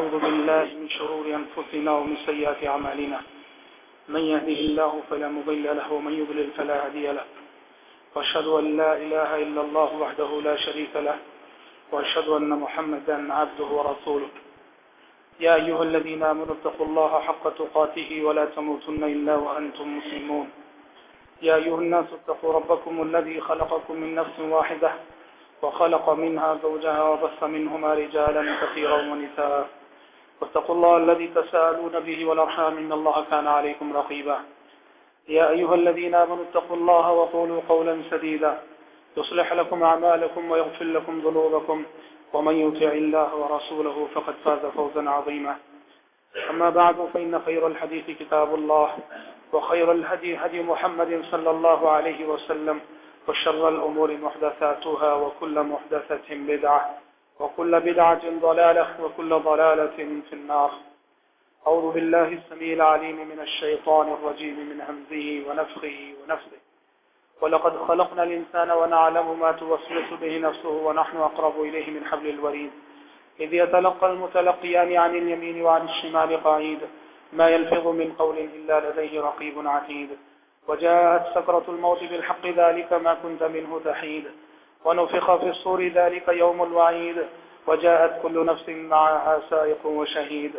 ونعوذ بالله من شرور أنفسنا ومن سيئات عمالنا من يهده الله فلا مضل له ومن يضلل فلا هدي له. وأشهد أن لا إله إلا الله وحده لا شريك له. وأشهد أن محمدا عبده ورسوله. يا أيها الذين آمنوا اتقوا الله حق تقاته ولا تموتن إلا وأنتم مسلمون. يا أيها الناس اتقوا ربكم الذي خلقكم من نفس واحدة وخلق منها زوجها وبث منهما رجالا كثيرا ونساء. واتقوا الله الذي تساءلون به والأرحام إن الله كان عليكم رقيبا. يا أيها الذين آمنوا اتقوا الله وقولوا قولا سديدا. يصلح لكم أعمالكم ويغفر لكم ذنوبكم. ومن يطع الله ورسوله فقد فاز فوزا عظيما. أما بعد، فإن خير الحديث كتاب الله، وخير الهدي هدي محمد صلى الله عليه وسلم، وشر الأمور محدثاتها، وكل محدثة بدعة. وكل بدعة ضلالة وكل ضلالة في النار. أعوذ بالله السميع العليم من الشيطان الرجيم من همزه ونفخه ونفخه. ولقد خلقنا الإنسان ونعلم ما توسوس به نفسه ونحن أقرب إليه من حبل الوريد. إذ يتلقى المتلقيان عن اليمين وعن الشمال قعيد. ما يلفظ من قول إلا لديه رقيب عتيد. وجاءت سكرة الموت بالحق ذلك ما كنت منه تحيد. ونفخ في الصور ذلك يوم الوعيد، وجاءت كل نفس معها سائق وشهيد.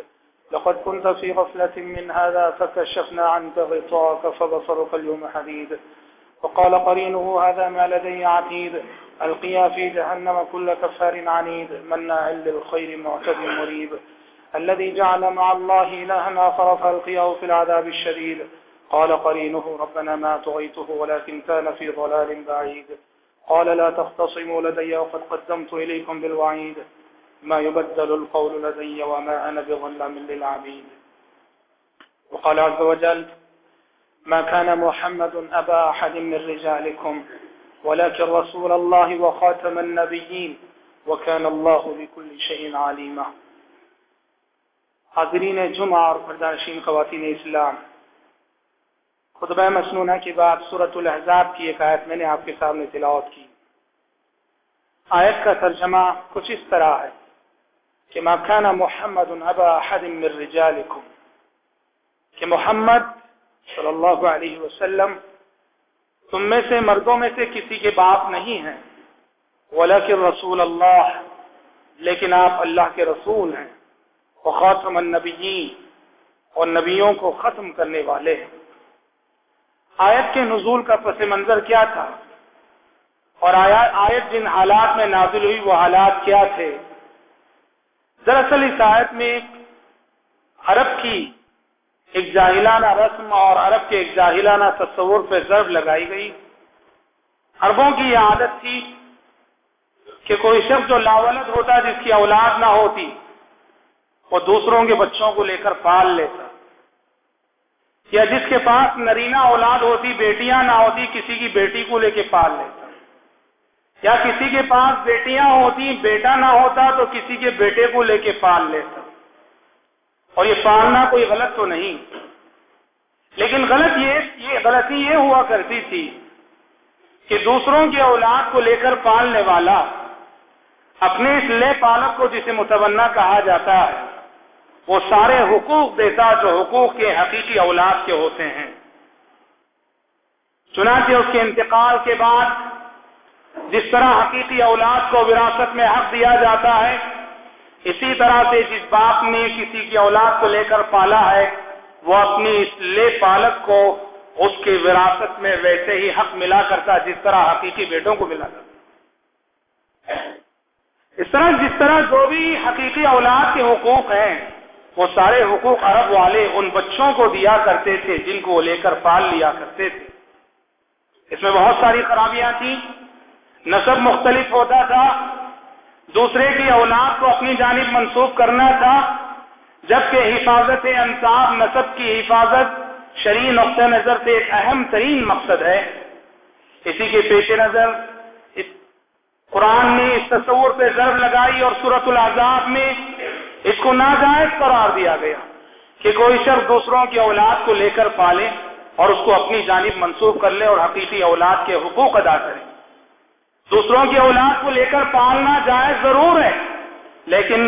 لقد كنت في غفلة من هذا، فكشفنا عنك غطاك فبصرك اليوم حديد. وقال قرينه، هذا ما لدي عتيد القيا في جهنم كل كفار عنيد. مناع للخير معتد مريب. الذي جعل مع الله إلها آخر فالقياه في العذاب الشديد. قال قرينه، ربنا ما طغيته ولكن كان في ضلال بعيد. قال لا تختصموا لدي وقد قدمت إليكم بالوعيد. ما يبدل القول لدي وما أنا بظلم للعبيد. وقال عز وجل ما كان محمد أبا أحد من رجالكم، ولكن رسول الله وخاتم النبيين، وكان الله بكل شيء عليما. حاضرین جمعہ اور پردانشین خواتین اسلام خطبہ مسنونہ کے بعد صورت الحضاب کی ایک آیت میں نے آپ کے سامنے تلاوت کی۔ آیت کا ترجمہ کچھ اس طرح ہے کہ ما محمد ابا احد من رجالكم کہ محمد صلی اللہ علیہ وسلم تم میں سے مردوں میں سے کسی کے باپ نہیں ہیں ولکن رسول اللہ، لیکن آپ اللہ کے رسول ہیں، وخاتم النبیین، اور نبیوں کو ختم کرنے والے ہیں۔ آیت کے نزول کا پس منظر کیا تھا؟ اور آیت جن حالات میں نازل ہوئی، وہ حالات کیا تھے؟ دراصل اس آیت میں عرب کی ایک جاہلانہ رسم اور عرب کے ایک جاہلانہ تصور پہ ضرب لگائی گئی۔ عربوں کی یہ عادت تھی کہ کوئی شخص جو لاولد ہوتا جس کی اولاد نہ ہوتی، وہ دوسروں کے بچوں کو لے کر پال لیتا۔ یا جس کے پاس نرینا اولاد ہوتی، بیٹیاں نہ ہوتی، کسی کی بیٹی کو لے کے پال لیتا۔ یا کسی کے پاس بیٹیاں ہوتی، بیٹا نہ ہوتا تو کسی کے بیٹے کو لے کے پال لیتا۔ اور یہ پالنا کوئی غلط تو نہیں۔ لیکن غلط یہ یہ غلطی یہ ہوا کرتی تھی کہ دوسروں کی اولاد کو لے کر پالنے والا اپنے اس لے پالک کو جسے متبنا کہا جاتا ہے وہ سارے حقوق دیتا جو حقوق کے حقیقی اولاد کے ہوتے ہیں۔ چنانچہ اس کے انتقال کے بعد جس طرح حقیقی اولاد کو وراثت میں حق دیا جاتا ہے، اسی طرح سے جس باپ نے کسی کی اولاد کو لے کر پالا ہے، وہ اپنی اس لے پالک کو اس کی وراثت میں ویسے ہی حق ملا کرتا جس طرح حقیقی بیٹوں کو ملا کرتا۔ اس طرح جس طرح جو بھی حقیقی اولاد کے حقوق ہیں وہ سارے حقوق عرب والے ان بچوں کو دیا کرتے تھے، جن کو وہ لے کر پال لیا کرتے تھے۔ اس میں بہت ساری خرابیاں تھیں۔ نصب مختلف ہوتا تھا۔ دوسرے کی اولاد کو اپنی جانب منسوخ کرنا تھا۔ جبکہ حفاظت انصاف، نصب کی حفاظت شرعی نقطۂ نظر سے ایک اہم ترین مقصد ہے۔ اسی کے پیش نظر قرآن نے اس تصور پہ ضرب لگائی اور صورت العذاب میں اس کو ناجائز قرار دیا گیا کہ کوئی شخص دوسروں کی اولاد کو لے کر پالے اور اس کو اپنی جانب منسوخ کر لے اور حقیقی اولاد کے حقوق ادا کرے۔ دوسروں کی اولاد کو لے کر پالنا جائز ضرور ہے، لیکن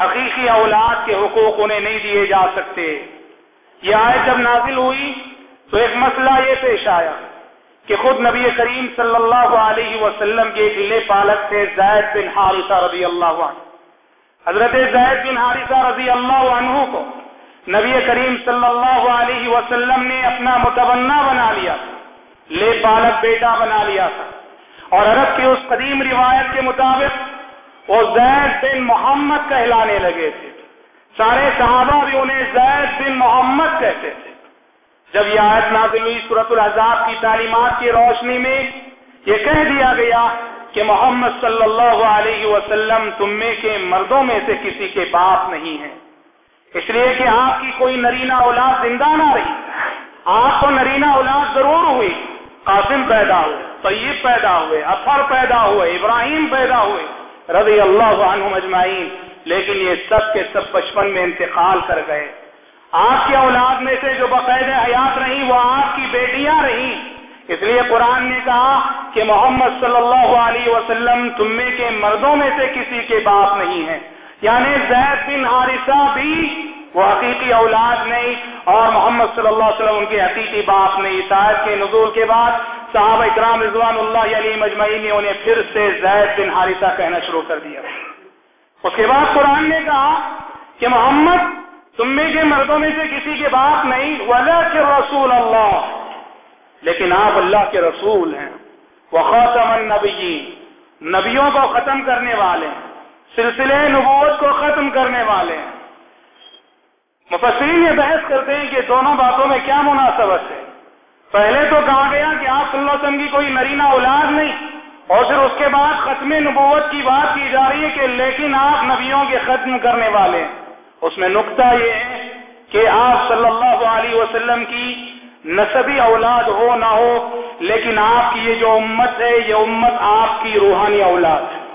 حقیقی اولاد کے حقوق انہیں نہیں دیے جا سکتے۔ یہ آیت جب نازل ہوئی تو ایک مسئلہ یہ پیش آیا کہ خود نبی کریم صلی اللہ علیہ وسلم کے ایک پالک تھے زید بن حارثہ رضی اللہ عنہ۔ حضرت زید بن حارثہ رضی اللہ عنہ کو نبی کریم صلی اللہ علیہ وسلم نے اپنا متبنہ بنا لیا لے پالک بیٹا بنا لیا تھا۔ اور عرب کی اس قدیم روایت کے مطابق وہ زید بن محمد کہلانے لگے تھے۔ سارے صحابہ بھی انہیں زید بن محمد کہتے تھے۔ جب یہ آیت نازل ہوئی صورت الحضاب کی تعلیمات کی روشنی میں یہ کہہ دیا گیا کہ محمد صلی اللہ علیہ وسلم تمے کے مردوں میں سے کسی کے باپ نہیں ہیں۔ اس لیے کہ آپ کی کوئی نرینا اولاد زندہ نہ رہی، آپ کو نرینا اولاد ضرور ہوئی، قاسم پیدا ہوئے، طیب پیدا ہوئے اثر پیدا ہوئے، ابراہیم پیدا ہوئے، رضی اللہ عنہ اجمعین۔ لیکن یہ سب کے سب بچپن میں انتقال کر گئے۔ آپ کی اولاد میں سے جو باقاعدہ حیات رہی وہ آپ کی بیٹیاں رہی اس لیے قرآن نے کہا کہ محمد صلی اللہ علیہ وسلم تمے کے مردوں میں سے کسی کے باپ نہیں ہے یعنی زید بن حارثہ بھی وہ حقیقی اولاد نہیں اور محمد صلی اللہ علیہ وسلم ان کے حقیقی باپ نہیں۔ شاید کے نزول کے بعد صحابہ اکرام رضوان اللہ علی مجمعین نے انہیں پھر سے زید بن حارثہ کہنا شروع کر دیا۔ اس کے بعد قرآن نے کہا کہ محمد تم میں کے مردوں میں سے کسی کے باپ نہیں۔ ولا کے رسول اللہ۔ لیکن آپ اللہ کے رسول ہیں. وہ خاتم نبیوں کو ختم کرنے والے ہیں. سلسلے نبوت کو ختم کرنے والے ہیں. مفسرین یہ بحث کرتے ہیں کہ دونوں باتوں میں کیا مناسبت ہے. پہلے تو کہا گیا کہ آپ صلی اللہ علیہ وسلم کی کوئی نرینا اولاد نہیں. اور پھر اس کے بعد ختم نبوت کی بات کی جا رہی ہے کہ لیکن آپ نبیوں کے ختم کرنے والے ہیں. اس میں نقطہ یہ ہے کہ آپ صلی اللہ علیہ وسلم کی نصبی اولاد ہو نہ ہو، لیکن آپ کی یہ جو امت ہے، یہ امت آپ کی روحانی اولاد ہے۔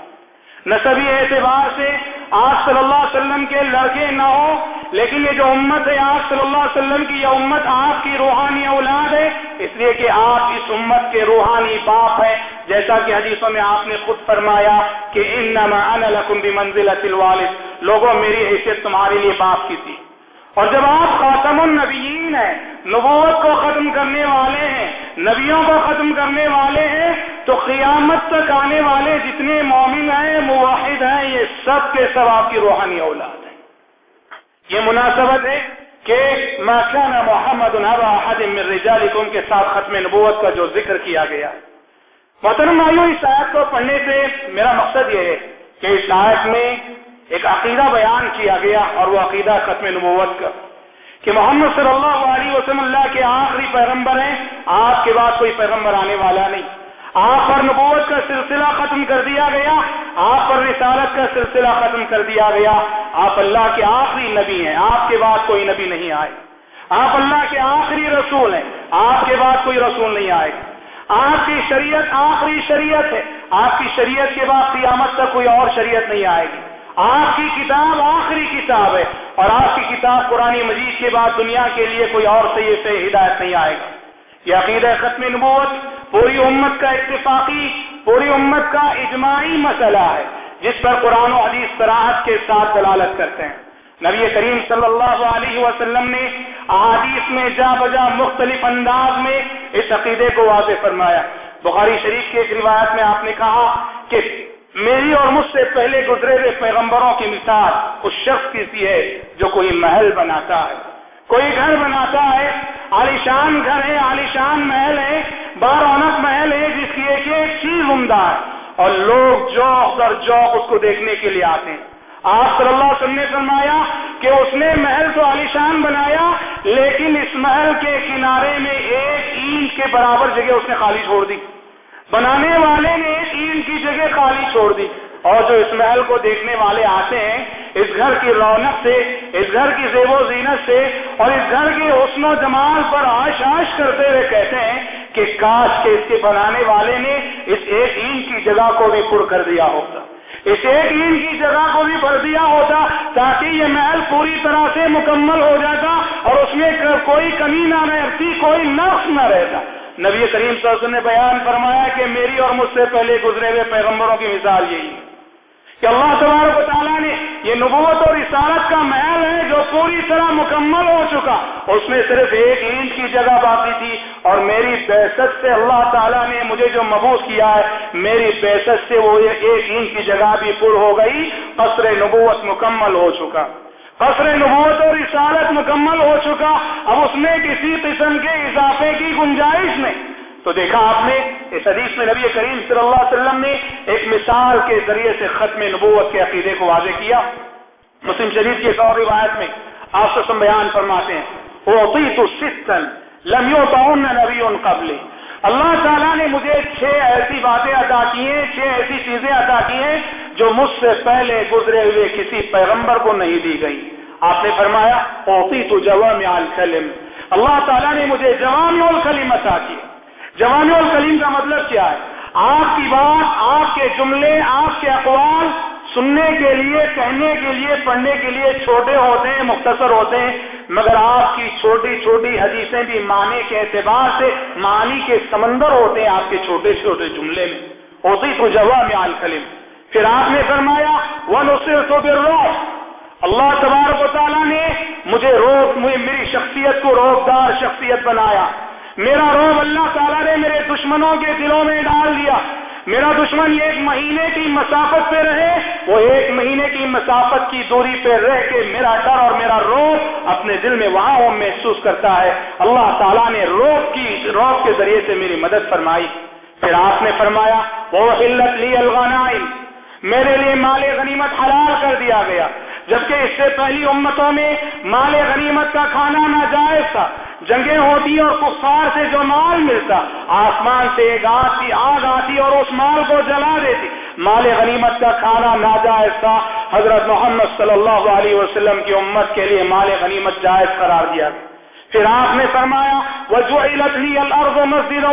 نصبی اعتبار سے آپ صلی اللہ علیہ وسلم کے لڑکے نہ ہو، لیکن یہ جو امت ہے، آپ صلی اللہ علیہ وسلم کی یہ امت آپ کی روحانی اولاد ہے۔ اس لیے کہ آپ اس امت کے روحانی باپ ہیں۔ جیسا کہ حدیثوں میں آپ نے خود فرمایا کہ انما انا لکم بمنزلۃ الوالد۔ لوگوں، میری حیثیت تمہارے لیے باپ کی تھی۔ اور جب آپ خاتم النبیین ہیں، نبوت کو ختم کرنے والے ہیں، نبیوں کو ختم کرنے والے ہیں، تو قیامت تک آنے والے جتنے مومن ہیں مواحد ہیں، یہ سب کے سب آپ کی روحانی اولاد ہیں۔ یہ مناسبت ہے کہ ماکان محمد من رجالکم کے ساتھ ختم نبوت کا جو ذکر کیا گیا۔ محترم بھائیوں اس آیت کو پڑھنے سے میرا مقصد یہ ہے کہ اس آیت میں ایک عقیدہ بیان کیا گیا اور وہ عقیدہ ختم نبوت کا کہ محمد صلی اللہ علیہ وسلم اللہ کے آخری پیغمبر ہیں، آپ کے بعد کوئی پیغمبر آنے والا نہیں۔ آپ پر نبوت کا سلسلہ ختم کر دیا گیا، آپ پر رسالت کا سلسلہ ختم کر دیا گیا۔ آپ اللہ کے آخری نبی ہیں، آپ کے بعد کوئی نبی نہیں آئے۔ آپ اللہ کے آخری رسول ہیں، آپ کے بعد کوئی رسول نہیں آئے۔ آپ کی شریعت آخری شریعت ہے، آپ کی شریعت کے بعد قیامت تک کوئی اور شریعت نہیں آئے گی۔ آپ کی کتاب آخری کتاب ہے اور آپ کی کتاب قرآن مجید کے بعد دنیا کے لیے کوئی اور صحیح سے ہدایت نہیں آئے گا۔ یہ عقیدہ ختم نبوت، پوری امت کا اتفاقی، پوری امت کا اجماعی مسئلہ ہے، جس پر قرآن و حدیث سراحت کے ساتھ دلالت کرتے ہیں۔ نبی کریم صلی اللہ علیہ وسلم نے احادیث میں جا بجا مختلف انداز میں اس عقیدے کو واضح فرمایا۔ بخاری شریف کی ایک روایت میں آپ نے کہا کہ میری اور مجھ سے پہلے گزرے ہوئے پیغمبروں کی مثال اس شخص کی سی ہے جو کوئی محل بناتا ہے۔ کوئی گھر بناتا ہے۔ عالیشان گھر ہے، عالیشان محل ہے، بارونق محل ہے، جس کی ایک ایک چیز عمدہ ہے۔ اور لوگ جوک در جوک اس کو دیکھنے کے لیے آتے ہیں۔ آپ صلی اللہ علیہ وسلم نے فرمایا کہ اس نے محل تو عالیشان بنایا، لیکن اس محل کے کنارے میں ایک اینٹ کے برابر جگہ اس نے خالی چھوڑ دی۔ بنانے والے نے اینٹ کی جگہ خالی چھوڑ دی۔ اور جو اس محل کو دیکھنے والے آتے ہیں، اس گھر کی رونق سے، اس گھر کی زیب و زینت سے، اور اس گھر کے حسن و جمال پر آش آش کرتے ہوئے کہتے ہیں کہ کاش کے اس کے بنانے والے نے اس ایک اینٹ کی جگہ کو بھی پر کر دیا ہوتا۔ اس ایک اینٹ کی جگہ کو بھی بھر دیا ہوتا تاکہ یہ محل پوری طرح سے مکمل ہو جاتا اور اس میں کوئی کمی نہ رہتی، کوئی نقص نہ رہتا۔ نبی کریم صلی اللہ علیہ وسلم نے بیان فرمایا کہ میری اور مجھ سے پہلے گزرے ہوئے پیغمبروں کی مثال یہی ہے کہ اللہ تبارک و تعالیٰ نے یہ نبوت اور رسالت کا محل ہے جو پوری طرح مکمل ہو چکا۔ اس میں صرف ایک اینٹ کی جگہ باقی تھی اور میری بحثت سے اللہ تعالیٰ نے مجھے جو مبوس کیا ہے، میری بحثت سے وہ ایک اینٹ کی جگہ بھی پر ہو گئی، قصر نبوت مکمل ہو چکا۔ قصر نبوت اور رسالت مکمل ہو چکا، اب اس میں کسی قسم کے اضافے کی گنجائش نہیں۔ تو دیکھا آپ نے، اس حدیث میں نبی کریم صلی اللہ علیہ وسلم نے ایک مثال کے ذریعے سے ختم نبوت کے عقیدے کو واضح کیا۔ مسلم شریف کی ایک اور روایت میں آپ سے بیان فرماتے ہیں وہ ستن لمیوں تعاون نبی ان قبل اللہ تعالیٰ نے مجھے چھ ایسی باتیں ادا کی ہیں، چھ ایسی چیزیں ادا کی ہیں جو مجھ سے پہلے گزرے ہوئے کسی پیغمبر کو نہیں دی گئی آپ نے فرمایا اوتی تو جوام الکلم۔ اللہ تعالیٰ نے مجھے جوام الکلیم عطا کی جوام الکلیم کا مطلب کیا ہے؟ آپ کی بات، آپ کے جملے، آپ کے اقوال سننے کے لیے، کہنے کے لیے، پڑھنے کے لیے چھوٹے ہوتے ہیں، مختصر ہوتے ہیں، مگر آپ کی چھوٹی چھوٹی حدیثیں بھی معنی کے اعتبار سے معنی کے سمندر ہوتے ہیں آپ کے چھوٹے چھوٹے جملے میں۔ ہوتی تو جواب میں الکلم۔ پھر آپ نے فرمایا وہ نصر تو پھر اللہ تبارک و تعالیٰ نے مجھے روک میری شخصیت کو روکدار شخصیت بنایا۔ میرا روب اللہ تعالیٰ نے میرے دشمنوں کے دلوں میں ڈال دیا۔ میرا دشمن ایک مہینے کی مسافت پہ رہے، وہ ایک مہینے کی مسافت کی دوری پہ رہ کے میرا ڈر اور میرا روپ اپنے دل میں وہاں وہ محسوس کرتا ہے۔ اللہ تعالیٰ نے روب کی روپ کے ذریعے سے میری مدد فرمائی۔ پھر آپ نے فرمایا، وہ علت لی الغنائم، میرے لیے مال غنیمت حلال کر دیا گیا۔ جبکہ اس سے پہلی امتوں میں مال غنیمت کا کھانا ناجائز تھا۔ جنگیں ہوتی اور کفار سے جو مال ملتا، آسمان سے ایک آتی آگ آتی اور اس مال کو جلا دیتی۔ مال غنیمت کا کھانا ناجائز تھا۔ حضرت محمد صلی اللہ علیہ وسلم کی امت کے لیے مال غنیمت جائز قرار دیا۔ پھر آپ نے فرمایا وہ جو الارض مسجد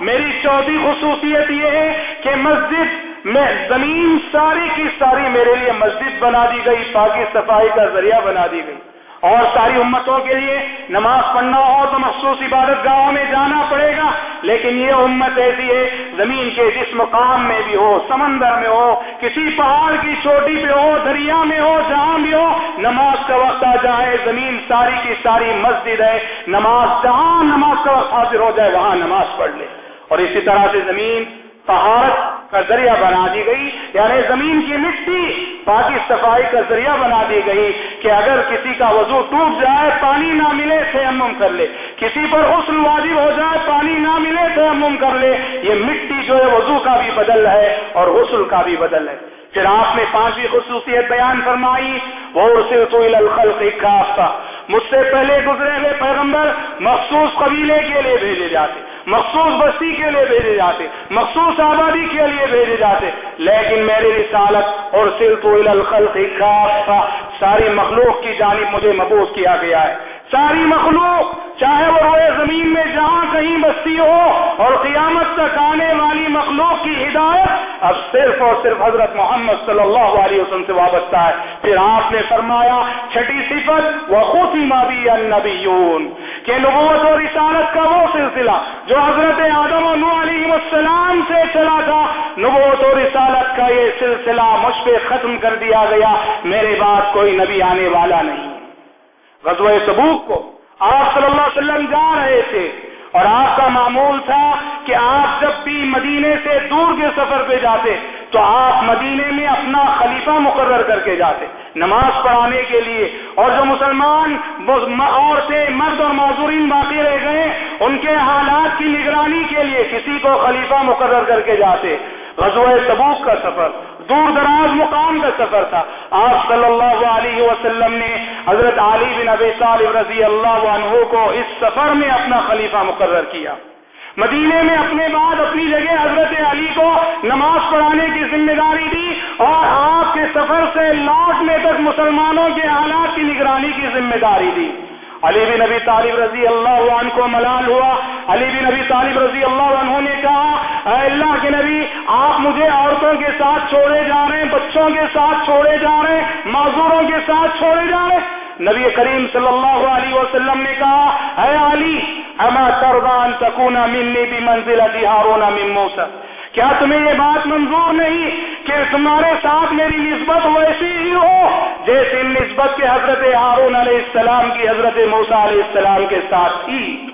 میری چوتھی خصوصیت یہ ہے کہ مسجد میں زمین ساری کی ساری میرے لیے مسجد بنا دی گئی پاکی صفائی کا ذریعہ بنا دی گئی۔ اور ساری امتوں کے لیے نماز پڑھنا ہو تو مخصوص عبادت گاہوں میں جانا پڑے گا۔ لیکن یہ امت ایسی ہے، زمین کے جس مقام میں بھی ہو، سمندر میں ہو، کسی پہاڑ کی چوٹی پہ ہو، دریا میں ہو، جہاں بھی ہو، نماز کا وقت آ جائے، زمین ساری کی ساری مسجد ہے، نماز جہاں نماز کا وقت حاضر ہو جائے، وہاں نماز پڑھ لے۔ اور اسی طرح سے زمین پہاڑ کا ذریعہ بنا دی گئی یعنی زمین کی مٹی پاکی صفائی کا ذریعہ بنا دی گئی کہ اگر کسی کا وضو ٹوٹ جائے، پانی نہ ملے، تیمم کر لے۔ کسی پر حسن واجب ہو جائے، پانی نہ ملے، تیمم کر لے۔ یہ مٹی جو ہے، وضو کا بھی بدل ہے اور غسل کا بھی بدل ہے۔ پھر آپ نے پانچویں خصوصیت بیان فرمائی وہ صرف مجھ سے پہلے گزرے ہوئے پیغمبر مخصوص قبیلے کے لیے بھیجے جاتے، مخصوص بستی کے لیے بھیجے جاتے، مخصوص آبادی کے لیے بھیجے جاتے، لیکن میری رسالت اور صرف الخلق ساری مخلوق کی جانب مجھے مبوس کیا گیا ہے۔ ساری مخلوق، چاہے وہ روئے زمین میں جہاں کہیں بستی ہو، اور قیامت تک آنے والی مخلوق کی ہدایت اب صرف اور صرف حضرت محمد صلی اللہ علیہ وسلم سے وابستہ ہے۔ پھر آپ نے فرمایا، چھٹی صفت وہ خوشی مابی النبیون کہ نبوت اور رسالت کا وہ سلسلہ جو حضرت آدم و علیہ السلام سے چلا تھا، نبوت اور رسالت کا یہ سلسلہ مجھ پہ ختم کر دیا گیا۔ میرے بعد کوئی نبی آنے والا نہیں۔ غزوہ سبوک کو۔ آپ صلی اللہ علیہ وسلم جا رہے تھے اور آپ کا معمول تھا کہ آپ جب بھی مدینے سے دور کے سفر پہ جاتے تو آپ مدینے میں اپنا خلیفہ مقرر کر کے جاتے نماز پڑھانے کے لیے۔ اور جو مسلمان عورتیں، مرد اور معذورین باقی رہ گئے، ان کے حالات کی نگرانی کے لیے کسی کو خلیفہ مقرر کر کے جاتے۔ غزوہ تبوک کا سفر، دور دراز مقام کا سفر تھا۔ آپ صلی اللہ علیہ وسلم نے حضرت علی بن ابی طالب رضی اللہ عنہ کو اس سفر میں اپنا خلیفہ مقرر کیا۔ مدینے میں اپنے بعد اپنی جگہ حضرت علی کو نماز پڑھانے کی ذمہ داری دی اور آپ کے سفر سے لوٹنے تک مسلمانوں کے حالات کی نگرانی کی ذمہ داری دی۔ علی بن نبی طالب رضی اللہ عنہ کو ملال ہوا۔ علی بن نبی طالب رضی اللہ عنہ نے کہا، اے اللہ کے نبی، آپ مجھے عورتوں کے ساتھ چھوڑے جا رہے ہیں، بچوں کے ساتھ چھوڑے جا رہے ہیں، معذوروں کے ساتھ چھوڑے جا رہے ہیں۔ نبی کریم صلی اللہ علیہ وسلم نے کہا، اے علی، اما تردان تکونا منی بھی منزل ہارون من موسیٰ۔ کیا تمہیں یہ بات منظور نہیں کہ تمہارے ساتھ میری نسبت ویسی ہی ہو، جیسی نسبت کے حضرت ہارون علیہ السلام کی حضرت موسا علیہ السلام کے ساتھ تھی؟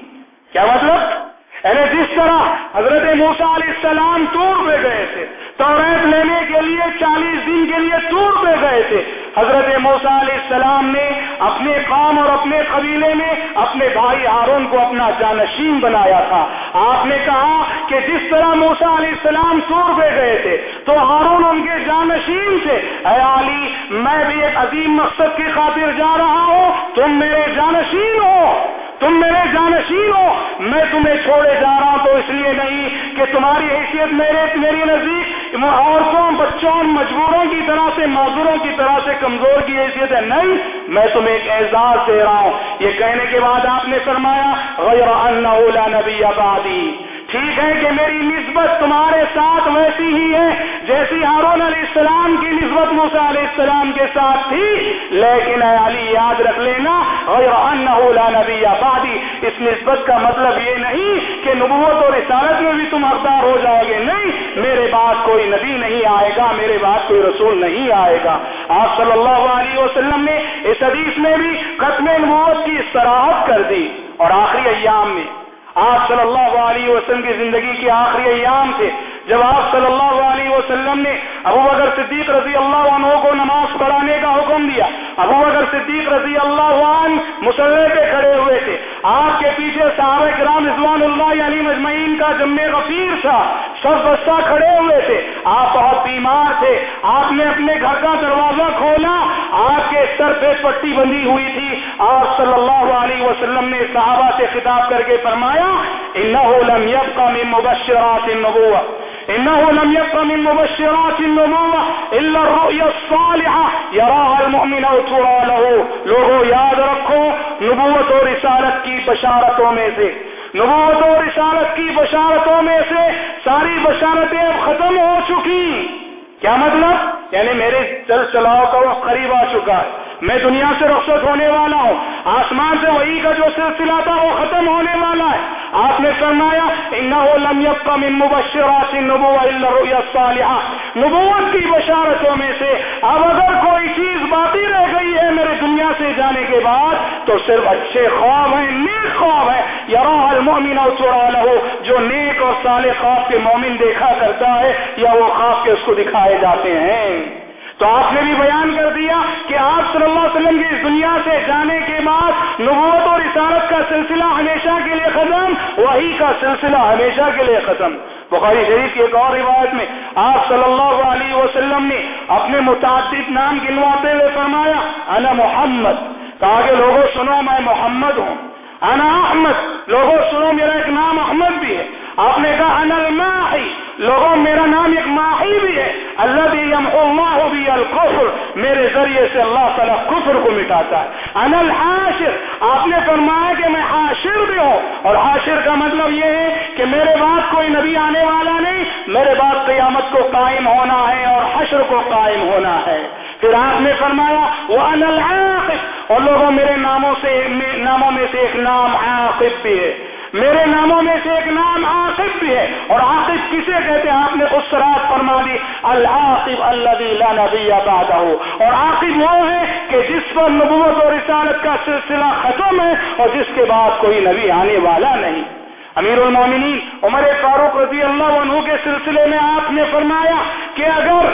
کیا مطلب؟ یعنی جس طرح حضرت موسا علیہ السلام ٹور پہ گئے تھے توریت لینے کے لیے چالیس دن کے لیے ٹور پہ گئے تھے، حضرت موسا علیہ السلام نے اپنے قوم اور اپنے قبیلے میں اپنے بھائی ہارون کو اپنا جانشین بنایا تھا۔ آپ نے کہا کہ جس طرح موسا علیہ السلام ٹور پہ گئے تھے، تو ہارون ان کے جانشین تھے۔ اے علی، میں بھی ایک عظیم مقصد کی خاطر جا رہا ہوں، تم میرے جانشین ہو۔ تم میرے جانشین ہو، میں تمہیں چھوڑے جا رہا ہوں، تو اس لیے نہیں کہ تمہاری حیثیت میرے، میری نزدیک عورتوں، بچوں، مجبوروں کی طرح سے معذوروں کی طرح سے کمزور کی حیثیت ہے۔ نہیں، میں تمہیں ایک اعزاز دے رہا ہوں۔ یہ کہنے کے بعد آپ نے فرمایا، غیر نبی آبادی ٹھیک ہے کہ میری نسبت تمہارے ساتھ ویسی ہی ہے، جیسی ہارون علیہ السلام کی نسبت موسا علیہ السلام کے ساتھ تھی۔ لیکن اے علی، یاد رکھ لینا اور نبی آبادی اس نسبت کا مطلب یہ نہیں کہ نبوت اور رسالت میں بھی تم حقدار ہو جاؤ گے۔ نہیں، میرے بعد کوئی نبی نہیں آئے گا، میرے بعد کوئی رسول نہیں آئے گا۔ آپ صلی اللہ علیہ وسلم نے اس حدیث میں بھی ختم نبوت کی استراحت کر دی۔ اور آخری ایام میں آپ صلی اللہ علیہ وسلم کی زندگی کے آخری ایام تھے، جب آپ صلی اللہ علیہ وسلم نے ابو بکر صدیق رضی اللہ عنہ کو نماز پڑھانے کا حکم دیا۔ ابو بکر صدیق رضی اللہ عنہ مسلح پہ کھڑے ہوئے تھے۔ آپ کے پیچھے صحابہ کرام رضوان اللہ علی مجمعین کا جم غفیر تھا۔ سب بستہ کھڑے ہوئے تھے۔ آپ بہت بیمار تھے۔ آپ نے اپنے گھر کا دروازہ کھولا۔ آپ کے سر پہ پٹی بندی ہوئی تھی۔ آپ صلی اللہ علیہ وسلم نے صحابہ سے خطاب کر کے فرمایا، انہو لم یبقى من مبشرات النبوة انه لم يبقى من مبشرات النبوة الا الرؤيا الصالحة. يراها المؤمن او ترى له لوگو یاد رکھو، نبوت و رسالت کی بشارتوں میں سے. نبوت و رسالت کی بشارتوں میں سے ساری بشارتیں اب ختم ہو چکی. کیا مطلب؟ یعنی میرے چل چلاؤ کا وقت قریب آ چکا ہے. میں دنیا سے رخصت ہونے والا ہوں۔ آسمان سے وہی کا جو سلسلہ تھا وہ ختم ہونے والا ہے۔ آپ نے فرمایا مبشرات نبوت کی بشارتوں میں سے اب اگر کوئی چیز باقی رہ گئی ہے میرے دنیا سے جانے کے بعد، تو صرف اچھے خواب ہیں، نیک خواب ہے یا المؤمن او چورا لہو، جو نیک اور صالح خواب کے مومن دیکھا کرتا ہے، یا وہ خواب کے اس کو دکھائے جاتے ہیں۔ تو آپ نے بھی بیان کر دیا کہ آپ صلی اللہ علیہ وسلم کی اس دنیا سے جانے کے بعد نبوت اور رسالت کا سلسلہ ہمیشہ کے لیے ختم وہی کا سلسلہ ہمیشہ کے لیے ختم۔ بخاری شریف کی ایک اور روایت میں آپ صلی اللہ علیہ وسلم نے اپنے متعدد نام گنواتے ہوئے فرمایا، انا محمد۔ کہا کہ لوگوں سنو، میں محمد ہوں۔ انا احمد۔ لوگوں سنو، میرا ایک نام احمد بھی ہے۔ آپ نے کہا ان الماحی۔ لوگوں، میرا نام ایک ماہی بھی ہے اللہ بھی اللہ بھی القفر میرے ذریعے سے اللہ تعالیٰ کفر کو مٹاتا ہے۔ ان الحاشر، آپ نے فرمایا کہ میں حاشر بھی ہوں۔ اور حاشر کا مطلب یہ ہے کہ میرے بعد کوئی نبی آنے والا نہیں، میرے بعد قیامت کو قائم ہونا ہے اور حشر کو قائم ہونا ہے۔ پھر آپ نے فرمایا وہ ان العاقب، اور لوگوں، میرے ناموں سے، ناموں میں سے ایک نام عاقب بھی ہے۔ میرے ناموں میں سے بھی ہے اور آصف کسے کہتے ہیں؟ آپ نے اس رات فرما دی العاقب اللہ نبی بعدہ۔ اور آصف وہ ہے کہ جس پر نبوت اور رسالت کا سلسلہ ختم ہے اور جس کے بعد کوئی نبی آنے والا نہیں۔ امیر المومنین، عمر فاروق رضی اللہ عنہ کے سلسلے میں آپ نے فرمایا کہ اگر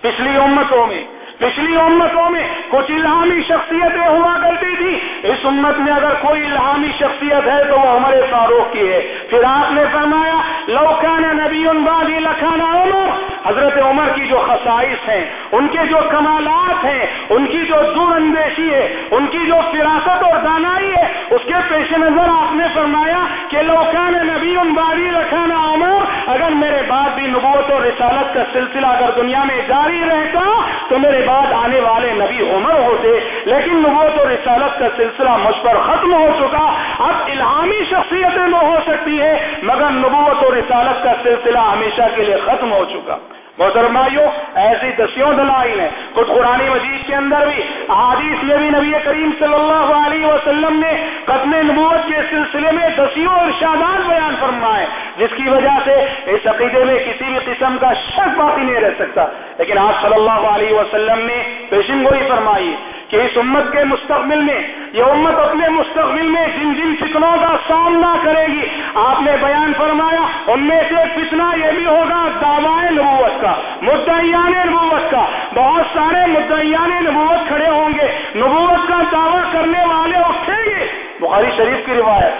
پچھلی امتوں میں پچھلی امتوں میں کچھ الہامی شخصیتیں ہوا کرتی تھی اس امت میں اگر کوئی الہامی شخصیت ہے تو وہ ہمارے فاروق کی ہے۔ پھر آپ نے فرمایا لوکانا نبی ان بادی لکھانا عمر۔ حضرت عمر کی جو خصائص ہیں، ان کے جو کمالات ہیں، ان کی جو دور اندیشی ہے، ان کی جو فراست اور دانائی ہے، اس کے پیش نظر آپ نے فرمایا کہ لوکان نبی ان بادی لکھانا عمر۔ اگر میرے بعد بھی نبوت اور رسالت کا سلسلہ اگر دنیا میں جاری رہتا تو میرے بعد آنے والے نبی عمر ہوتے، لیکن نبوت اور رسالت کا سلسلہ مجھ پر ختم ہو چکا۔ اب الہامی شخصیتیں نہ ہو سکتی ہے مگر نبوت اور رسالت کا سلسلہ ہمیشہ کے لیے ختم ہو چکا۔ محترمائیوں ایسی دسیوں دلائل ہیں۔ خود قرآن مجید کے اندر بھی، احادیث میں بھی نبی کریم صلی اللہ علیہ وسلم نے ختم نبوت کے سلسلے میں دسیوں ارشادات بیان فرمائے۔ جس کی وجہ سے اس عقیدے میں کسی بھی قسم کا شک باقی نہیں رہ سکتا۔ لیکن آپ صلی اللہ علیہ وسلم نے پیشن گوئی فرمائی کہ اس امت کے مستقبل میں، یہ امت اپنے مستقبل میں جن جن فتنوں کا سامنا کرے گی، آپ نے بیان فرمایا، ان میں سے فتنہ یہ بھی ہوگا دعوائے نبوت کا، مدعیان نبوت کا۔ بہت سارے مدعیان نبوت کھڑے ہوں گے، نبوت کا دعویٰ کرنے والے اٹھیں گے۔ بخاری شریف کی روایت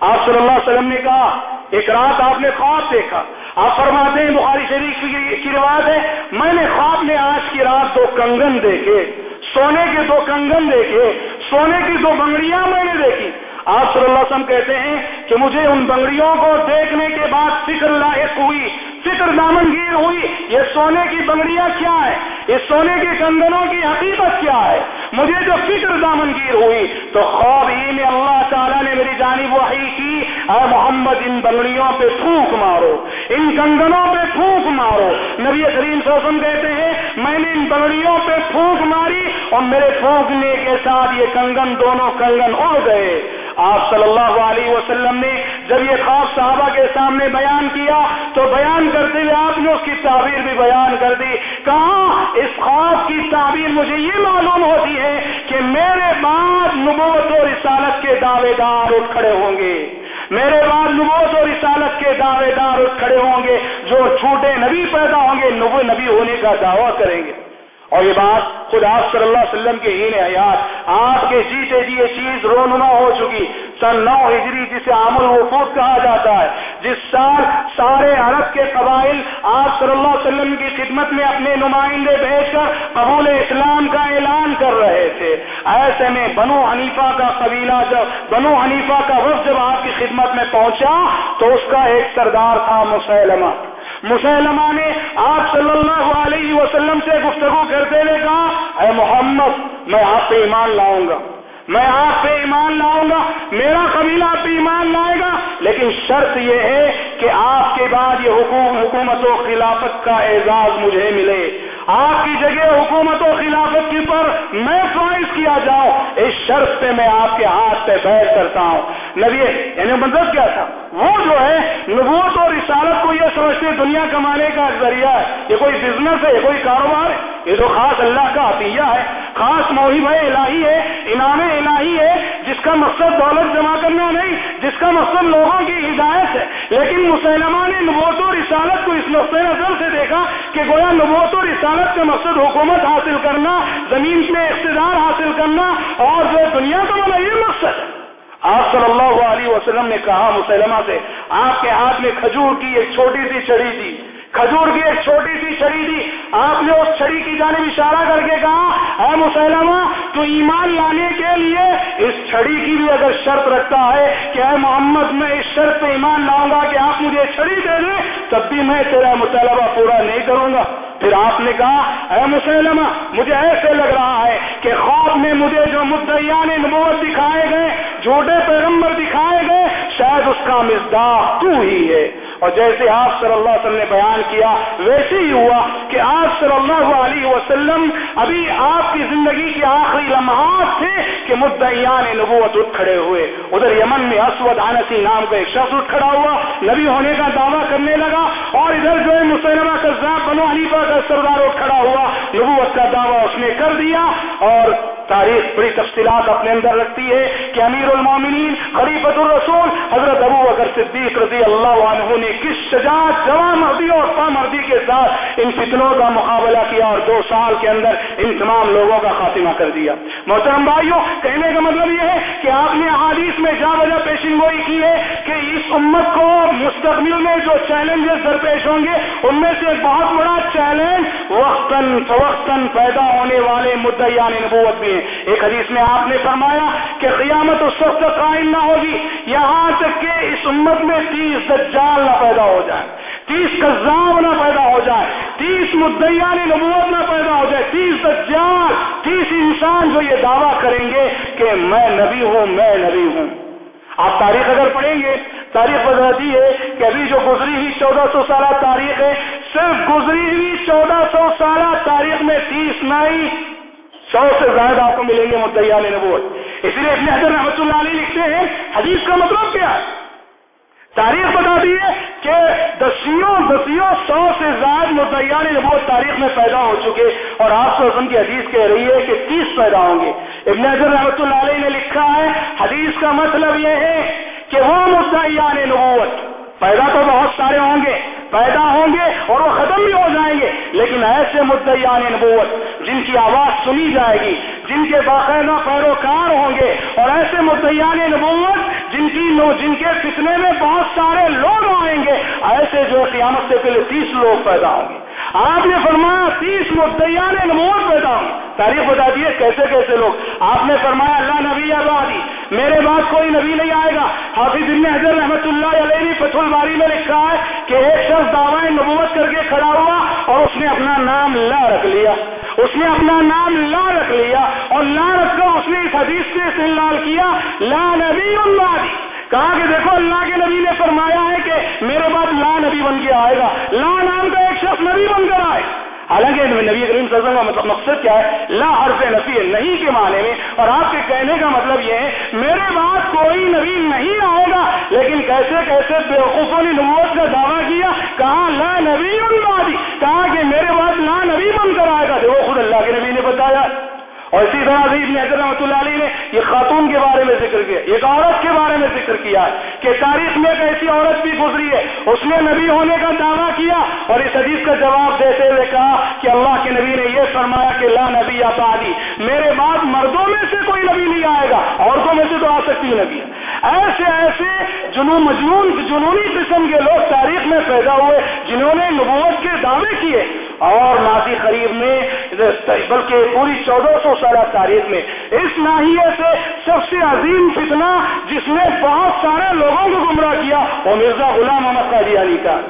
آپ صلی اللہ علیہ وسلم نے کہا ایک رات آپ نے خواب دیکھا۔ آپ فرماتے ہیں، بخاری شریف کی روایت ہے، میں نے خواب میں آج کی رات دو کنگن دیکھے، سونے کے دو کنگن دیکھے، سونے کی دو بنگڑیاں میں نے دیکھی۔ آپ صلی اللہ علیہ وسلم کہتے ہیں کہ مجھے ان بنگڑیوں کو دیکھنے کے بعد فکر لاحق ہوئی، فکر دامنگیر ہوئی، یہ سونے کی بنگڑیاں کیا ہے یہ سونے کے کنگنوں کی حقیقت کیا ہے؟ مجھے جو فکر دامنگیر ہوئی، تو خواب ہی میں اللہ تعالیٰ نے میری جانب وحی کی اے محمد، ان بنگڑیوں پہ پھونک مارو، ان کنگنوں پہ پھونک مارو۔ نبی کریم سوسم کہتے ہیں، میں نے ان بنگڑیوں پہ پھونک ماری اور میرے پھونکنے کے ساتھ یہ کنگن دونوں کنگن اڑ گئے۔ آپ صلی اللہ علیہ وسلم نے جب یہ خواب صحابہ کے سامنے بیان کیا تو بیان کرتے ہوئے آپ نے اس کی تعبیر بھی بیان کر دی۔ کہا اس خواب کی تعبیر مجھے یہ معلوم ہوتی ہے کہ میرے بعد نبوت و رسالت کے دعوے دار اٹھ کھڑے ہوں گے۔ میرے بعد نبوت اور رسالت کے دعوے دار کھڑے ہوں گے جو چھوٹے نبی پیدا ہوں گے، نبو نبی ہونے کا دعویٰ کریں گے۔ اور یہ بات خود آپ صلی اللہ علیہ وسلم کے ہی نے حیات، آپ کے جیتے جی یہ چیز رونما ہو چکی۔ سن نو ہجری جسے عام الوفود کہا جاتا ہے، جس سال سارے عرب کے قبائل آپ صلی اللہ علیہ وسلم کی خدمت میں اپنے نمائندے بھیج کر قبول اسلام کا اعلان کر رہے تھے۔ ایسے میں بنو حنیفہ کا قبیلہ جب بنو حنیفہ کا وقت جب آپ کی خدمت میں پہنچا تو اس کا ایک سردار تھا مسلمہ مسلمہ نے آپ صلی اللہ علیہ وسلم سے گفتگو کرتے ہوئے کہا، اے محمد، میں آپ پہ ایمان لاؤں گا۔ میں آپ پہ ایمان لاؤں گا، میرا قبیلہ آپ پہ ایمان لائے گا، لیکن شرط یہ ہے کہ آپ کے بعد یہ حکوم، حکومت و خلافت کا اعزاز مجھے ملے۔ آپ کی جگہ حکومت و خلافت کی پر میں فائز کیا جاؤں، اس شرط پہ میں آپ کے ہاتھ پہ بیٹھ کرتا ہوں۔ نبی یعنی مطلب کیا تھا؟ وہ جو ہے، نبوت اور رسالت کو یہ سمجھتے دنیا کمانے کا ذریعہ ہے۔ یہ کوئی بزنس ہے، یہ کوئی کاروبار ہے۔ یہ تو خاص اللہ کا عطیہ ہے۔ خاص موہب الہی ہے، انعام الہی ہے، جس کا مقصد دولت جمع کرنا نہیں، جس کا مقصد لوگوں کی ہدایت ہے۔ لیکن مسلمہ نے نبوت و رسالت کو اس نقطۂ نظر سے دیکھا کہ گویا نبوت و رسالت کا مقصد حکومت حاصل کرنا، زمین میں اقتدار حاصل کرنا اور جو دنیا کا بنا یہ مقصد ہے۔ آپ صلی اللہ علیہ وسلم نے کہا مسلمہ سے، آپ کے ہاتھ میں کھجور کی ایک چھوٹی سی چھڑی تھی۔ کھجور کی ایک چھوٹی سی چھڑی تھی۔ آپ نے اس چھڑی کی جانب اشارہ کر کے کہا، اے مسلمہ تو ایمان لانے کے لیے اس چھڑی کی بھی اگر شرط رکھتا ہے کہ اے محمد میں اس شرط پہ ایمان لاؤں گا کہ آپ مجھے چھڑی دے دیں، تب بھی میں تیرا مطالبہ پورا نہیں کروں گا۔ پھر آپ نے کہا، اے مسلمہ، مجھے ایسے لگ رہا ہے کہ خواب میں مجھے جو مدعیان نبوت دکھائے گئے، جھوٹے پیغمبر دکھائے گئے، شاید اس کا مزداق تو ہی ہے۔ اور جیسے آپ صلی اللہ علیہ وسلم نے بیان کیا، ویسے ہی ہوا کہ آپ صلی اللہ علیہ وسلم ابھی آپ کی زندگی کے آخری لمحات تھے کہ مدعیان نبوت اٹھ کھڑے ہوئے۔ ادھر یمن میں اسود انسی نام کا ایک شخص اٹھ کھڑا ہوا، نبی ہونے کا دعویٰ کرنے لگا اور ادھر جو ہے مسلمہ کا بنو حلیفہ کا سردار اٹھ کھڑا ہوا، نبوت کا دعویٰ اس نے کر دیا اور تاریخ بڑی تفصیلات اپنے اندر رکھتی ہے کہ امیر المومنین خلیفت الرسول، حضرت ابو اگر صدیق رضی اللہ عنہ نے کس شجاعت، جوان مردی اور مردی کے ساتھ ان فتنوں کا مقابلہ کیا اور دو سال کے اندر ان تمام لوگوں کا خاتمہ کر دیا۔ محترم بھائیوں کہنے کا مطلب یہ ہے کہ آپ نے حادیث میں جا بجا پیشن گوئی کی ہے کہ اس امت کو مستقبل میں جو چیلنجز درپیش ہوں گے، ان میں سے ایک بہت بڑا چیلنج وقتاً فوقتاً پیدا ہونے والے مدعیان نبوت بھی ہیں۔ ایک حدیث میں آپ نے فرمایا کہ قیامت اس وقت قائم نہ ہوگی، یہاں تک کہ اس امت میں تیس دجال نہ پیدا ہو جائے تیس کذاب نہ پیدا ہو جائے تیس مدعیان نبوت نہ پیدا ہو جائے تیس دجال، تیس انسان جو یہ دعویٰ کریں گے کہ میں نبی ہوں، میں نبی ہوں۔ آپ تاریخ اگر پڑھیں گے تاریخ بدلتی ہے کہ ابھی جو گزری ہوئی چودہ سو سالہ تاریخ ہے، صرف گزری ہوئی چودہ سو سالہ تاریخ میں تیس نئی سو سے زائد آپ کو ملیں گے مدعیا نبوت۔ اسی لیے ابن حضر رحمۃ اللہ علیہ لکھتے ہیں، حدیث کا مطلب کیا؟ ہے تاریخ بتا دی ہے کہ دسیوں دسیوں سو سے زائد مدعیان نبوت تاریخ میں پیدا ہو چکے اور آپ کو کی حدیث کہہ رہی ہے کہ تیس پیدا ہوں گے۔ ابن حضر رحمۃ اللہ علیہ نے لکھا ہے، حدیث کا مطلب یہ ہے کہ وہ مدعیان نبوت، پیدا تو بہت سارے ہوں گے، پیدا ہوں گے اور وہ ختم بھی ہو جائیں گے، لیکن ایسے مدعیان نبوت جن کی آواز سنی جائے گی، جن کے باقاعدہ پیروکار ہوں گے، اور ایسے مدعیان نبوت جن کی جن کے فتنے میں بہت سارے لوگ آئیں گے، ایسے جو قیامت سے پہلے تیس لوگ پیدا ہوں گے۔ آپ نے فرمایا تیس مدعیان نبوت پیدا ہوں تاریخ بتا دیے کیسے کیسے لوگ۔ آپ نے فرمایا اللہ نبی آبادی۔ میرے بعد کوئی نبی نہیں آئے گا۔ حافظ ابن حضر رحمۃ اللہ علیہ فتح الباری میں لکھا ہے کہ ایک شخص دعوی نبوت کر کے کھڑا ہوا اور اس نے اپنا نام لا رکھ لیا۔ اس نے اپنا نام لا رکھ لیا اور لا رکھ کر اس نے اس حدیث سے استعمال کیا، لا نبی اللہ کہا کہ دیکھو اللہ کے نبی نے فرمایا ہے کہ میرے بعد لا نبی بن کے آئے گا۔ لا نام کا ایک شخص نبی بن کر آئے۔ حالانکہ نبی کریم صلی اللہ علیہ وسلم کا مطلب مقصد کیا ہے؟ لا حرف نفی نہیں کے معنی میں۔ اور آپ کے کہنے کا مطلب یہ ہے، میرے بعد کوئی نبی نہیں آئے گا۔ لیکن کیسے کیسے بیوقوفوں نے نبوت کا دعویٰ کیا؟ کہا، لا نبی ان کہا کہ میرے بعد لا نبی بن کر آئے گا۔ دیکھو خود اللہ کے نبی نے بتایا۔ اور اسی طرح عزیز حضرت رحمۃ اللہ علیہ نے یہ خاتون کے بارے میں ذکر کیا، ایک عورت کے بارے میں ذکر کیا ہے کہ تاریخ میں ایک ایسی عورت بھی گزری ہے، اس نے نبی ہونے کا دعویٰ کیا اور اس حدیث کا جواب دیتے ہوئے کہا کہ اللہ کے نبی نے یہ فرمایا کہ لا نبی آبادی میرے بعد مردوں میں سے کوئی نبی نہیں آئے گا، عورتوں میں سے تو آ سکتی نبی۔ ایسے ایسے جنون مجنون جنونی قسم کے لوگ تاریخ میں پیدا ہوئے، جنہوں نے نبوت کے دعوے کیے۔ اور نازی قریب میں، بلکہ پوری چودہ سو سالہ تاریخ میں۔ اس ناحیے سے سب سے عظیم فتنہ جس نے بہت سارے لوگوں کو گمراہ کیا، وہ مرزا غلام احمد قادیانی کا۔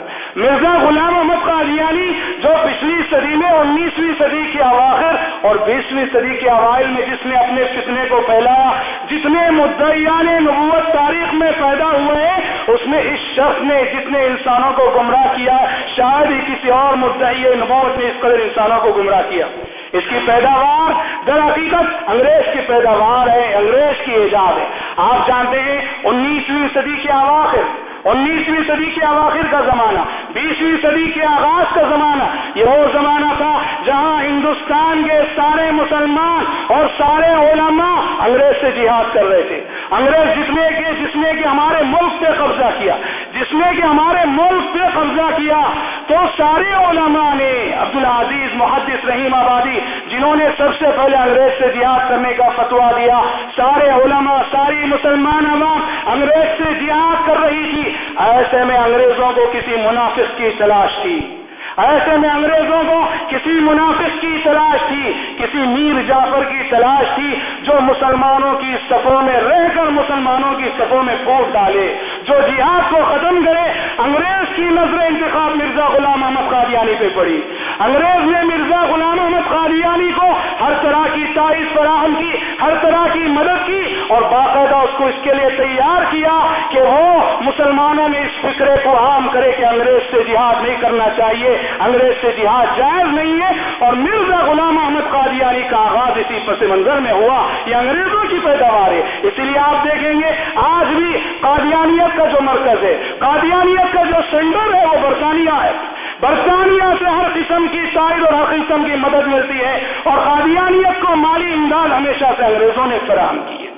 مرزا غلام احمد قادیانی، جو پچھلی صدی میں انیسویں صدی کے اواخر اور بیسویں صدی کے اوائل میں جس نے اپنے فتنے کو پھیلایا، جتنے مدعیان نبوت تاریخ میں پیدا ہوئے ہیں، اس میں اس شخص نے جتنے انسانوں کو گمراہ کیا، شاید ہی کسی اور مدعی نبوت نے اس قدر انسانوں کو گمراہ کیا۔ اس کی پیداوار در حقیقت انگریز کی پیداوار ہے، انگریز کی ایجاد ہے۔ آپ جانتے ہیں انیسویں صدی کے اواخر انیسویں صدی کے اواخر کا زمانہ، بیسویں صدی کے آغاز کا زمانہ۔ یہ وہ زمانہ تھا جہاں ہندوستان کے سارے مسلمان اور سارے علماء انگریز سے جہاد کر رہے تھے۔ انگریز جس نے کہ جس نے کہ ہمارے ملک پہ قبضہ کیا، جس نے کہ ہمارے ملک پہ قبضہ کیا، تو سارے علماء نے عبدالعزیز، محدث، رحیم آبادی جنہوں نے سب سے پہلے انگریز سے جہاد کرنے کا فتوا دیا، سارے علماء، ساری مسلمان عوام انگریز سے جہاد کر رہی تھی۔ ایسے میں انگریزوں کو کسی منافق کی تلاش تھی۔ ایسے میں انگریزوں کو کسی منافق کی تلاش تھی۔ کسی میر جعفر کی تلاش تھی جو مسلمانوں کی صفوں میں رہ کر مسلمانوں کی صفوں میں پھوٹ ڈالے۔ جو جہاد کو ختم کرے، انگریز کی نظر انتخاب مرزا غلام احمد قادیانی پہ پڑی۔ انگریز نے مرزا غلام احمد قادیانی کو ہر طرح کی تائید فراہم کی، ہر طرح کی مدد کی اور باقاعدہ اس کو اس کے لیے تیار کیا کہ وہ مسلمانوں میں اس فکرے کو عام کرے کہ انگریز سے جہاد نہیں کرنا چاہیے، انگریز سے جہاد جائز نہیں ہے اور مرزا غلام احمد قادیانی کا آغاز اسی پس منظر میں ہوا یہ انگریزوں کی پیداوار ہے۔ اسی لیے آپ دیکھیں گے، آج بھی قادیانیت کا جو مرکز ہے، قادیانیت کا جو سینٹر ہے وہ برطانیہ ہے۔ برطانیہ سے ہر قسم کی شاید اور ہر قسم کی مدد ملتی ہے اور قادیانیت کو مالی امداد ہمیشہ سے انگریزوں نے فراہم کی ہے۔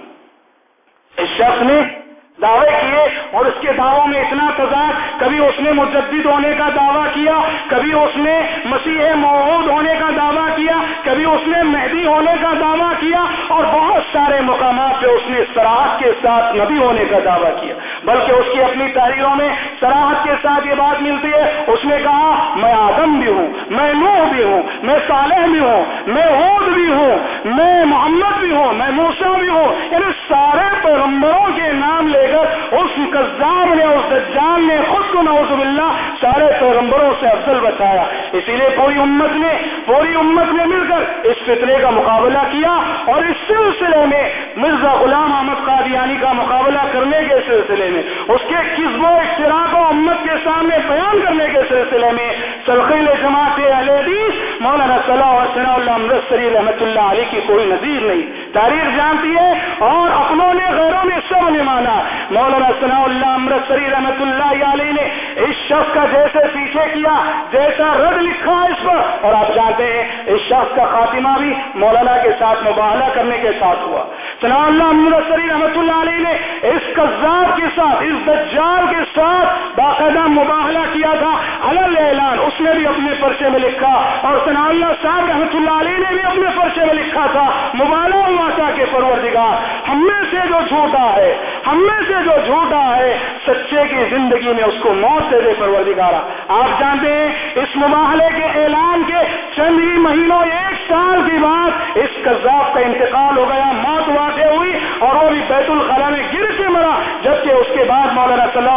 اس شخص نے دعوے کیے اور اس کے دعووں میں اتنا تضاد کبھی اس نے مجدد ہونے کا دعویٰ کیا، کبھی اس نے مسیح معود ہونے کا دعویٰ کیا، کبھی اس نے مہدی ہونے کا دعویٰ کیا اور بہت سارے مقامات پہ اس نے سراحت کے ساتھ نبی ہونے کا دعویٰ کیا۔ بلکہ اس کی اپنی تحریروں میں سراحت کے ساتھ یہ بات ملتی ہے، اس نے کہا، میں آدم بھی ہوں، میں نوح بھی ہوں، میں صالح بھی ہوں، میں عود بھی ہوں، میں محمد بھی ہوں، میں موسا بھی ہوں۔ یعنی سارے پیغمبروں کے نام لے اس کذاب نے اس دجال نے خود کو نعوذ باللہ سارے پیغمبروں سے افضل بتایا اسی لیے پوری امت نے پوری امت نے مل کر اس فطرے کا مقابلہ کیا اور اس سلسلے میں مرزا غلام احمد قادیانی کا مقابلہ کرنے کے سلسلے میں اس کے قسم و اشتراک امت کے سامنے بیان کرنے کے سلسلے میں سلقیل جماعت اہل حدیث، مولانا صلاح اور ثناء اللہ امرتسری رحمۃ اللہ علیہ کی کوئی نظیر نہیں۔ تاریخ جانتی ہے اور اپنوں نے غیروں نے سب نے مانا۔ مولانا ثناء اللہ امرتسری رحمۃ اللہ علیہ نے اس شخص کا جیسے پیچھے کیا، جیسا رد لکھا اس پر۔ اور آپ جانتے ہیں، اس شخص کا خاتمہ بھی مولانا کے ساتھ مباہلہ کرنے کے ساتھ ہوا۔ ثناء اللہ امرتسری رحمۃ اللہ علیہ نے اس کذاب کے ساتھ، اس دجال کے ساتھ باقاعدہ مباہلہ کیا تھا۔ الل اعلان، اس نے بھی اپنے پرچے میں لکھا۔ اور ثناء اللہ صاحب رحمۃ اللہ علیہ نے بھی اپنے پرچے میں لکھا تھا۔ مبالہ ہوا تھا کہ پروردگار ہم میں سے جو جھوٹا ہے، ہم میں سے جو جھوٹا ہے، سچے کی زندگی میں اس کو موت دے دے پروردگارا آپ جانتے ہیں، اس مباہلے کے اعلان کے چند ہی مہینوں، ایک سال کے بعد اس کذاب کا انتقال ہو گیا، موت واقع ہوئی اور وہ بھی بیت الخلا میں گر گزارا جبکہ اس کے بعد مولانا صلی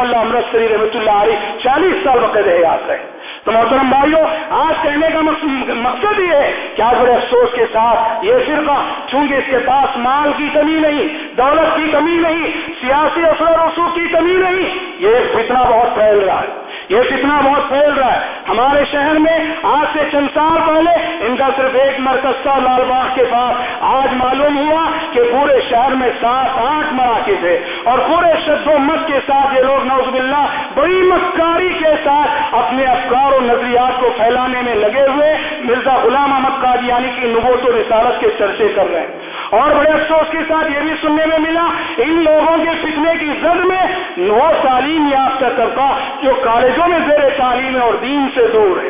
اللہ امرت رحمۃ اللہ علیہ چالیس سال وقت حیات رہے۔ تو محترم بھائیوں آج کہنے کا مقصد یہ ہے کہ آج بڑے افسوس کے ساتھ یہ فرقہ، چونکہ اس کے پاس مال کی کمی نہیں، دولت کی کمی نہیں، سیاسی اثر و رسوخ کی کمی نہیں، یہ فتنہ بہت پھیل رہا ہے۔ یہ فتنہ بہت پھیل رہا ہے۔ ہمارے شہر میں آج سے چند سال پہلے ان کا صرف ایک مرکز تھا لال باغ کے پاس۔ آج معلوم ہوا کہ پورے شہر میں سات آٹھ مراکز ہے اور پورے شد و مت کے ساتھ یہ لوگ نوز باللہ بڑی مکاری کے ساتھ اپنے افکار و نظریات کو پھیلانے میں لگے ہوئے۔ مرزا غلام احمد قادیانی کی نبوت و رسالت کے چرچے کر رہے ہیں۔ اور بڑے افسوس کے ساتھ یہ بھی سننے میں ملا، ان لوگوں کے فتنے کی زد میں وہ تعلیم یافتہ طبقہ جو کالجوں میں زیر تعلیم ہے اور دین سے دور ہے۔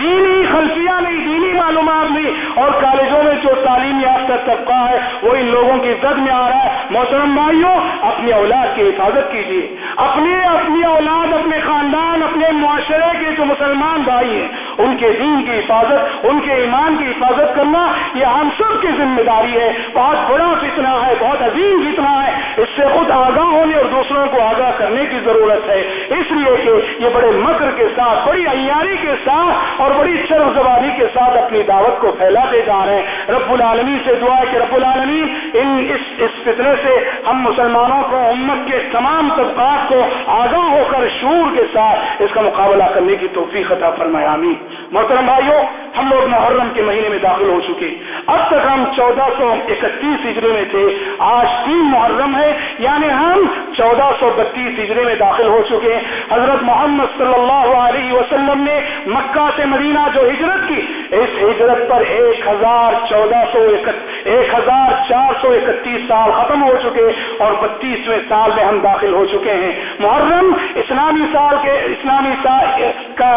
دینی خلفیہ نہیں، دینی معلومات نہیں۔ اور کالجوں میں جو تعلیم یافتہ طبقہ ہے، وہ ان لوگوں کی زد میں آ رہا ہے۔ محترم بھائیوں، اپنی اولاد کی حفاظت کیجیے اپنی اپنی اولاد، اپنے خاندان، اپنے معاشرے کے جو مسلمان بھائی ہیں، ان کے دین کی حفاظت، ان کے ایمان کی حفاظت کرنا، یہ ہم سب کی ذمہ داری ہے۔ بہت بڑا فتنہ ہے، بہت عظیم فتنہ ہے۔ سے خود آگاہ ہونے اور دوسروں کو آگاہ کرنے کی ضرورت ہے۔ اس لیے کہ یہ بڑے مکر کے ساتھ، بڑی عیاری کے ساتھ اور بڑی شرف زبانی کے ساتھ اپنی دعوت کو پھیلاتے جا رہے ہیں۔ رب العالمین سے دعا ہے کہ رب العالمین، ان اس اس فتنے سے ہم مسلمانوں کو، امت کے تمام طبقات کو آگاہ ہو کر شور کے ساتھ اس کا مقابلہ کرنے کی توفیق عطا فرمائے، آمین۔ محترم بھائیوں ہم لوگ محرم کے مہینے میں داخل ہو چکے۔ اب تک ہم چودہ سو اکتیس ہجرے میں تھے، آج تین محرم ہے یعنی ہم چودہ سو بتیس ہجرے میں داخل ہو چکے۔ حضرت محمد صلی اللہ علیہ وسلم نے مکہ سے مدینہ جو ہجرت کی، اس ہجرت پر ایک ہزار چودہ سو ایک ہزار چار سو اکتیس سال ختم ہو چکے اور بتیسویں سال میں ہم داخل ہو چکے ہیں۔ محرم اسلامی سال کے، اسلامی سال کا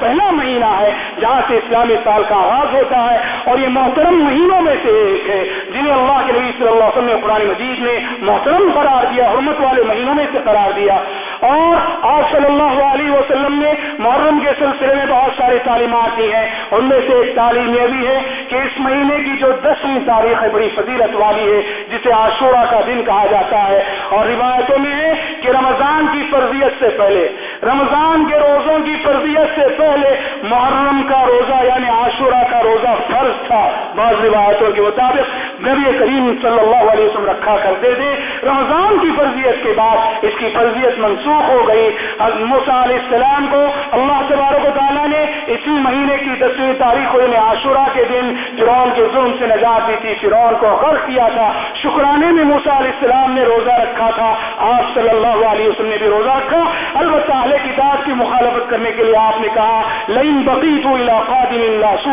پہلا مہینہ ہے، جہاں سے اسلامی سال کا آغاز ہوتا ہے اور یہ محترم مہینوں میں سے ایک ہے، جنہیں اللہ کے نبی صلی اللہ علیہ وسلم قرآن مجید نے محترم قرار دیا، حرمت والے مہینوں میں سے قرار دیا۔ اور آپ صلی اللہ علیہ وسلم نے محرم کے سلسلے میں بہت ساری تعلیمات دی ہیں۔ ان میں سے ایک تعلیم یہ بھی ہے کہ اس مہینے کی جو دسویں تاریخ ہے بڑی فضیلت والی ہے، جسے عاشورہ کا دن کہا جاتا ہے۔ اور روایتوں میں ہے کہ رمضان کی فرضیت سے پہلے، رمضان کے روزوں کی فرضیت سے پہلے محرم کا روزہ یعنی عاشورہ کا روزہ فرض تھا۔ بعض روایتوں کے مطابق نبی کریم صلی اللہ علیہ وسلم رکھا کرتے تھے۔ رمضان کی فرضیت کے بعد اس کی فرضیت منسوخ ہو گئی۔ علیہ السلام کو اللہ سے تبارک و تعالیٰ نے اسی مہینے کی دسویں تاریخ کو یعنی عاشورہ کے دن فرعون کے ظلم سے نجات دی تھی، فرعون کو غرق کیا تھا۔ شکرانے میں موسا علیہ السلام نے روزہ رکھا تھا۔ آپ صلی اللہ علیہ وسلم نے بھی روزہ رکھا۔ البتہ اہل کتاب کی مخالفت کرنے کے لیے آپ نے کہا، لئن بقیت علاقہ دن اللہ سو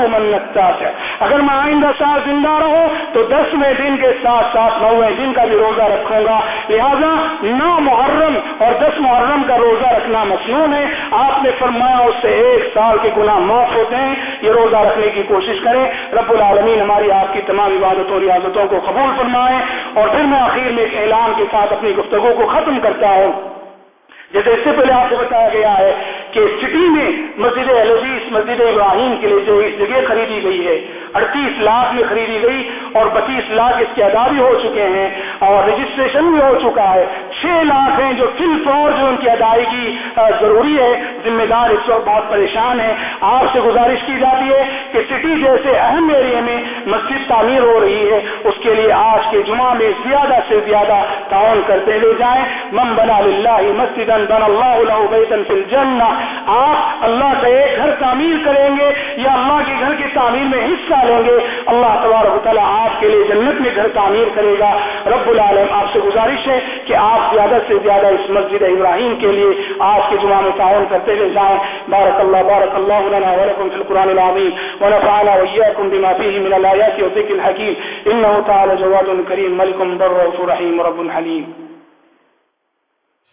ہے اگر میں آئندہ سال زندہ رہو تو دسویں دن کے ساتھ ساتھ نویں دن کا بھی روزہ رکھوں گا۔ لہذا نو محرم اور دس محرم کا روزہ رکھنا مصنون ہے۔ آپ نے فرمایا اس سے ایک سال کے گناہ معاف ہوتے ہیں یہ روزہ رکھنے کی کوشش کریں۔ رب العالمین ہماری آپ کی تمام عبادتوں ریاضتوں کو قبول فرمائیں اور پھر میں آخر میں ایک اعلان کے ساتھ اپنی گفتگو کو ختم کرتا ہوں۔ جیسے اس سے پہلے آپ کو بتایا گیا ہے کہ سٹی میں مسجد العزیز مسجد ابراہیم کے لیے جو اس جگہ خریدی گئی ہے، اڑتیس لاکھ میں خریدی گئی اور بتیس لاکھ اس کے ادا بھی ہو چکے ہیں اور رجسٹریشن بھی ہو چکا ہے۔ چھ لاکھ ہیں جو فل فور جو ان کی ادائیگی ضروری ہے، ذمہ دار اس وقت بہت پریشان ہے آپ سے گزارش کی جاتی ہے کہ سٹی جیسے اہم ایریا میں مسجد تعمیر ہو رہی ہے، اس کے لیے آج کے جمعہ میں زیادہ سے زیادہ تعاون کرتے لے جائیں۔ من بنا للہ مسجد بن اللہ بیتن فی الجنہ۔ آپ اللہ کا ایک گھر تعمیر کریں گے یا اللہ کے گھر کی تعمیر میں حصہ لیں گے؟ اللہ تبارک تعالیٰ آپ کے لیے جنت میں گھر تعمیر کرے گا۔ رب العالم آپ سے گزارش ہے کہ آپ زیادہ سے زیادہ اس مسجد ابراہیم کے لیے آپ کے جمعہ میں تعاون کرتے ہوئے جائیں۔ بارک اللہ بارک اللہ لنا ولکم فی القرآن العظیم۔ ونفعنا وإياكم بما فيه من الآيات والذكر الحكيم إنه تعالى جواد كريم ملك بر رحيم رب حليم